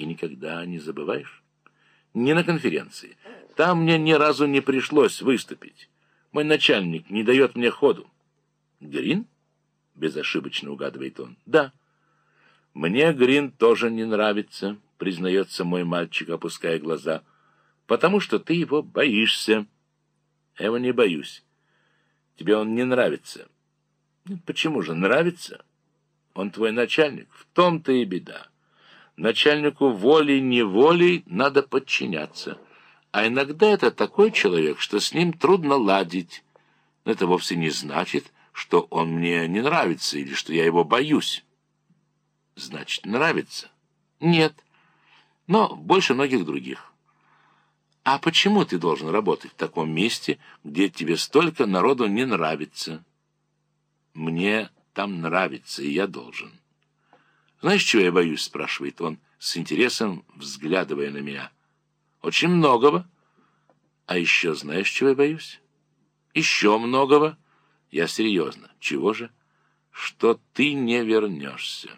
И никогда не забываешь? Не на конференции. Там мне ни разу не пришлось выступить. Мой начальник не дает мне ходу. Грин? Безошибочно угадывает он. Да. Мне Грин тоже не нравится, признается мой мальчик, опуская глаза. Потому что ты его боишься. Я его не боюсь. Тебе он не нравится. Почему же нравится? Он твой начальник. В том-то и беда. Начальнику волей-неволей надо подчиняться. А иногда это такой человек, что с ним трудно ладить. Но это вовсе не значит, что он мне не нравится или что я его боюсь. Значит, нравится? Нет. Но больше многих других. А почему ты должен работать в таком месте, где тебе столько народу не нравится? Мне там нравится, и я должен. Знаешь, чего я боюсь, спрашивает он, с интересом взглядывая на меня. Очень многого. А еще знаешь, чего я боюсь? Еще многого. Я серьезно. Чего же? Что ты не вернешься.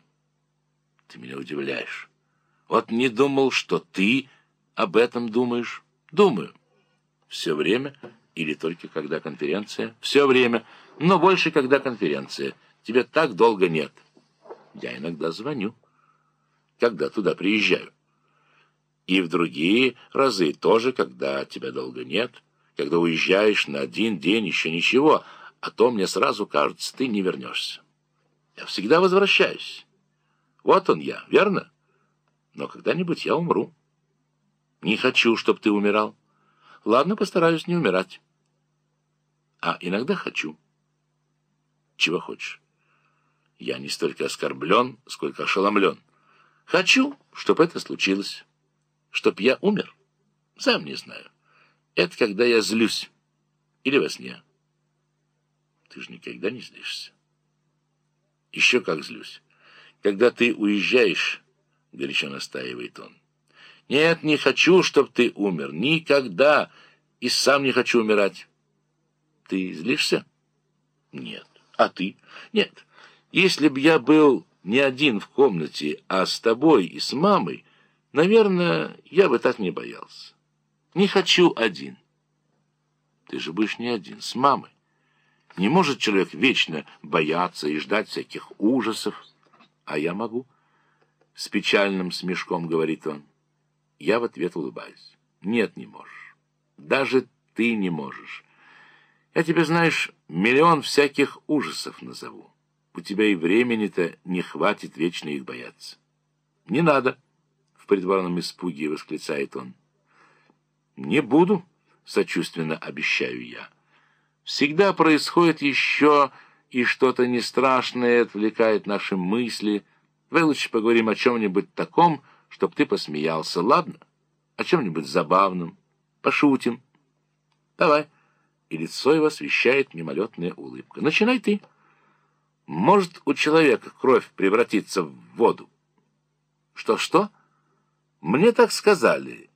Ты меня удивляешь. Вот не думал, что ты об этом думаешь. Думаю. Все время или только когда конференция? Все время, но больше, когда конференция. Тебе так долго нет. Я иногда звоню, когда туда приезжаю. И в другие разы тоже, когда тебя долго нет, когда уезжаешь на один день, еще ничего, а то мне сразу кажется, ты не вернешься. Я всегда возвращаюсь. Вот он я, верно? Но когда-нибудь я умру. Не хочу, чтобы ты умирал. Ладно, постараюсь не умирать. А иногда хочу. Чего хочешь? Я не столько оскорблен, сколько ошеломлен. Хочу, чтобы это случилось. Чтоб я умер? Сам не знаю. Это когда я злюсь. Или во сне. Ты же никогда не злишься. Еще как злюсь. Когда ты уезжаешь, горячо настаивает он. Нет, не хочу, чтоб ты умер. Никогда. И сам не хочу умирать. Ты злишься? Нет. А ты? Нет. Если б я был не один в комнате, а с тобой и с мамой, наверное, я бы так не боялся. Не хочу один. Ты же будешь не один, с мамой. Не может человек вечно бояться и ждать всяких ужасов. А я могу. С печальным смешком говорит он. Я в ответ улыбаюсь. Нет, не можешь. Даже ты не можешь. Я тебе, знаешь, миллион всяких ужасов назову. У тебя и времени-то не хватит вечно их бояться. Не надо, в придворном испуге восклицает он. Не буду, сочувственно обещаю я. Всегда происходит еще и что-то не страшное отвлекает наши мысли. Давай лучше поговорим о чем-нибудь таком, чтоб ты посмеялся, ладно? О чем-нибудь забавном. Пошутим. Давай. И лицо его освещает мимолетная улыбка. Начинай ты. Может у человека кровь превратиться в воду? Что-что? Мне так сказали.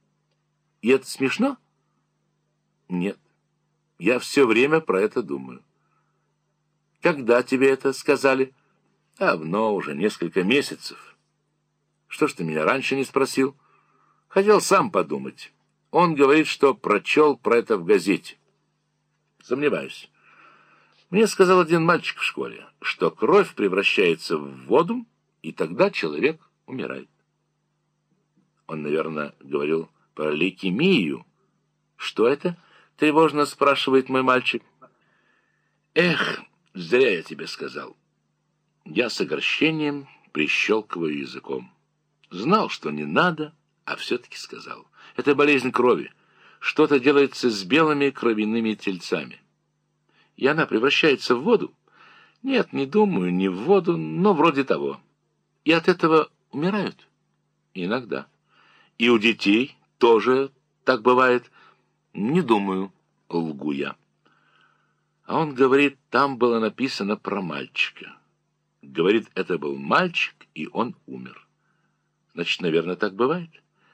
И это смешно? Нет. Я все время про это думаю. Когда тебе это сказали? Давно, уже несколько месяцев. Что ж ты меня раньше не спросил? Хотел сам подумать. Он говорит, что прочел про это в газете. Сомневаюсь. Мне сказал один мальчик в школе, что кровь превращается в воду, и тогда человек умирает. Он, наверное, говорил про лейкемию. Что это? Тревожно спрашивает мой мальчик. Эх, зря я тебе сказал. Я с огорчением прищелкиваю языком. Знал, что не надо, а все-таки сказал. Это болезнь крови. Что-то делается с белыми кровяными тельцами и она превращается в воду? Нет, не думаю, не в воду, но вроде того. И от этого умирают? Иногда. И у детей тоже так бывает? Не думаю, лгу я. А он говорит, там было написано про мальчика. Говорит, это был мальчик, и он умер. Значит, наверное, так бывает.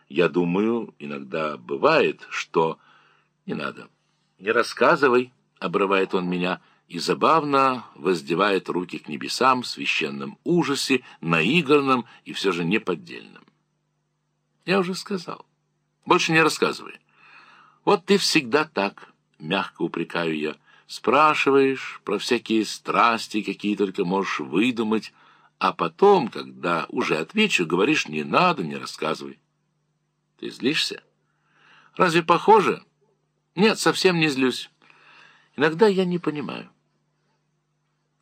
Я думаю, иногда бывает, что... Не надо. Не рассказывай обрывает он меня, и забавно воздевает руки к небесам в священном ужасе, наигранном и все же неподдельном. Я уже сказал. Больше не рассказывай. Вот ты всегда так, мягко упрекаю я. Спрашиваешь про всякие страсти, какие только можешь выдумать, а потом, когда уже отвечу, говоришь, не надо, не рассказывай. Ты злишься? Разве похоже? Нет, совсем не злюсь. Иногда я не понимаю.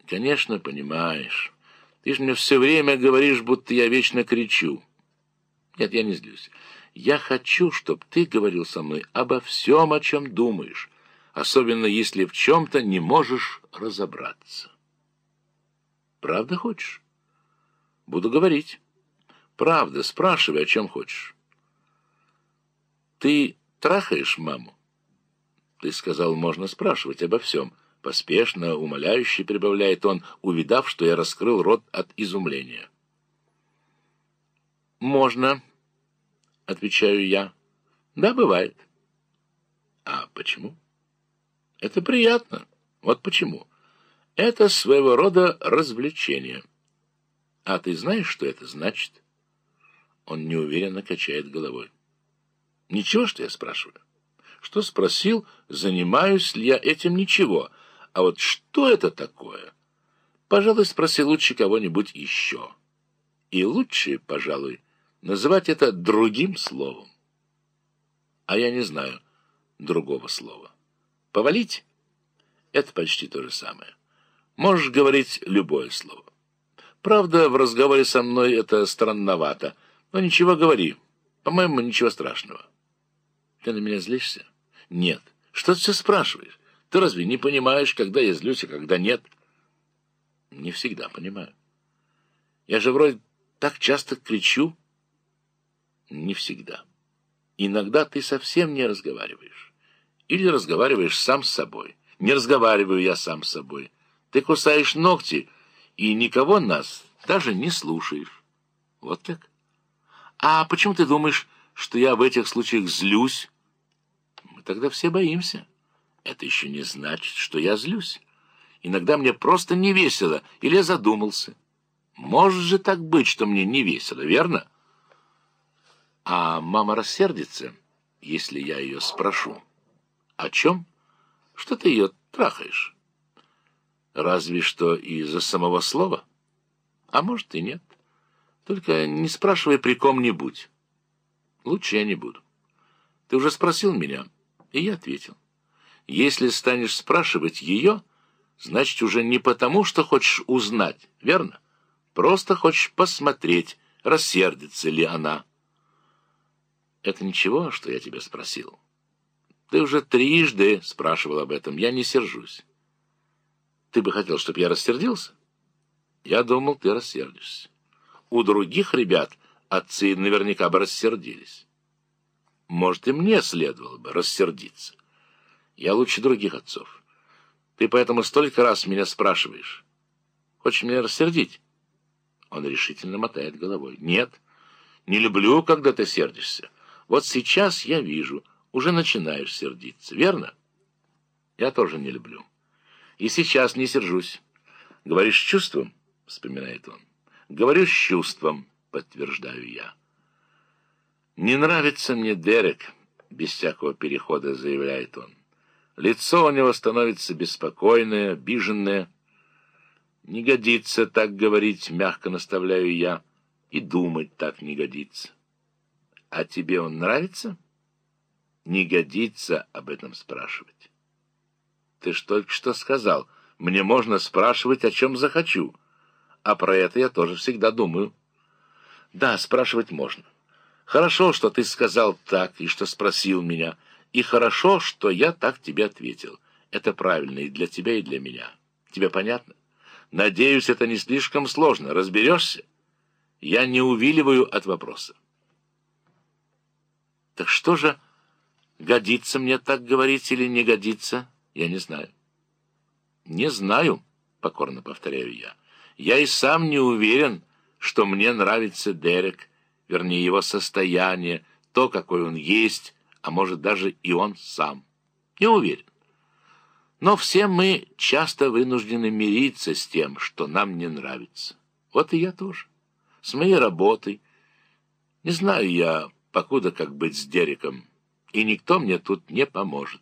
Конечно, понимаешь. Ты же мне все время говоришь, будто я вечно кричу. Нет, я не злюсь. Я хочу, чтобы ты говорил со мной обо всем, о чем думаешь, особенно если в чем-то не можешь разобраться. Правда хочешь? Буду говорить. Правда, спрашивай, о чем хочешь. Ты трахаешь маму? Ты сказал, можно спрашивать обо всем. Поспешно, умоляюще прибавляет он, увидав, что я раскрыл рот от изумления. «Можно», — отвечаю я. «Да, бывает». «А почему?» «Это приятно. Вот почему. Это своего рода развлечение». «А ты знаешь, что это значит?» Он неуверенно качает головой. «Ничего, что я спрашиваю?» «Что спросил, занимаюсь ли я этим ничего?» А вот что это такое? Пожалуй, спроси лучше кого-нибудь еще. И лучше, пожалуй, называть это другим словом. А я не знаю другого слова. Повалить — это почти то же самое. Можешь говорить любое слово. Правда, в разговоре со мной это странновато, но ничего говори. По-моему, ничего страшного. Ты на меня злишься? Нет. Что ты все спрашиваешь? Ты разве не понимаешь, когда я злюсь, а когда нет? Не всегда понимаю. Я же вроде так часто кричу. Не всегда. Иногда ты совсем не разговариваешь. Или разговариваешь сам с собой. Не разговариваю я сам с собой. Ты кусаешь ногти, и никого нас даже не слушаешь. Вот так. А почему ты думаешь, что я в этих случаях злюсь? Мы тогда все боимся. Это еще не значит, что я злюсь. Иногда мне просто не весело, или я задумался. Может же так быть, что мне не весело, верно? А мама рассердится, если я ее спрошу. О чем? Что ты ее трахаешь? Разве что из-за самого слова? А может и нет. Только не спрашивай при ком-нибудь. Лучше я не буду. Ты уже спросил меня, и я ответил. Если станешь спрашивать ее, значит, уже не потому, что хочешь узнать, верно? Просто хочешь посмотреть, рассердится ли она. Это ничего, что я тебя спросил. Ты уже трижды спрашивал об этом, я не сержусь. Ты бы хотел, чтобы я рассердился? Я думал, ты рассердишься. У других ребят отцы наверняка бы рассердились. Может, и мне следовало бы рассердиться. Я лучше других отцов. Ты поэтому столько раз меня спрашиваешь. Хочешь меня рассердить?» Он решительно мотает головой. «Нет, не люблю, когда ты сердишься. Вот сейчас я вижу, уже начинаешь сердиться, верно?» «Я тоже не люблю. И сейчас не сержусь. Говоришь с чувством?» — вспоминает он. «Говорю с чувством», — подтверждаю я. «Не нравится мне Дерек», — без всякого перехода заявляет он. Лицо у него становится беспокойное, обиженное. Не годится так говорить, мягко наставляю я, и думать так не годится. А тебе он нравится? Не годится об этом спрашивать. Ты ж только что сказал, мне можно спрашивать, о чем захочу. А про это я тоже всегда думаю. Да, спрашивать можно. Хорошо, что ты сказал так и что спросил меня — и хорошо, что я так тебе ответил. Это правильно и для тебя, и для меня. Тебе понятно? Надеюсь, это не слишком сложно. Разберешься? Я не увиливаю от вопроса. Так что же, годится мне так говорить или не годится, я не знаю. Не знаю, покорно повторяю я. Я и сам не уверен, что мне нравится Дерек, вернее, его состояние, то, какой он есть, а может даже и он сам. Не уверен. Но все мы часто вынуждены мириться с тем, что нам не нравится. Вот и я тоже. С моей работой. Не знаю я, покуда как быть с Дереком, и никто мне тут не поможет.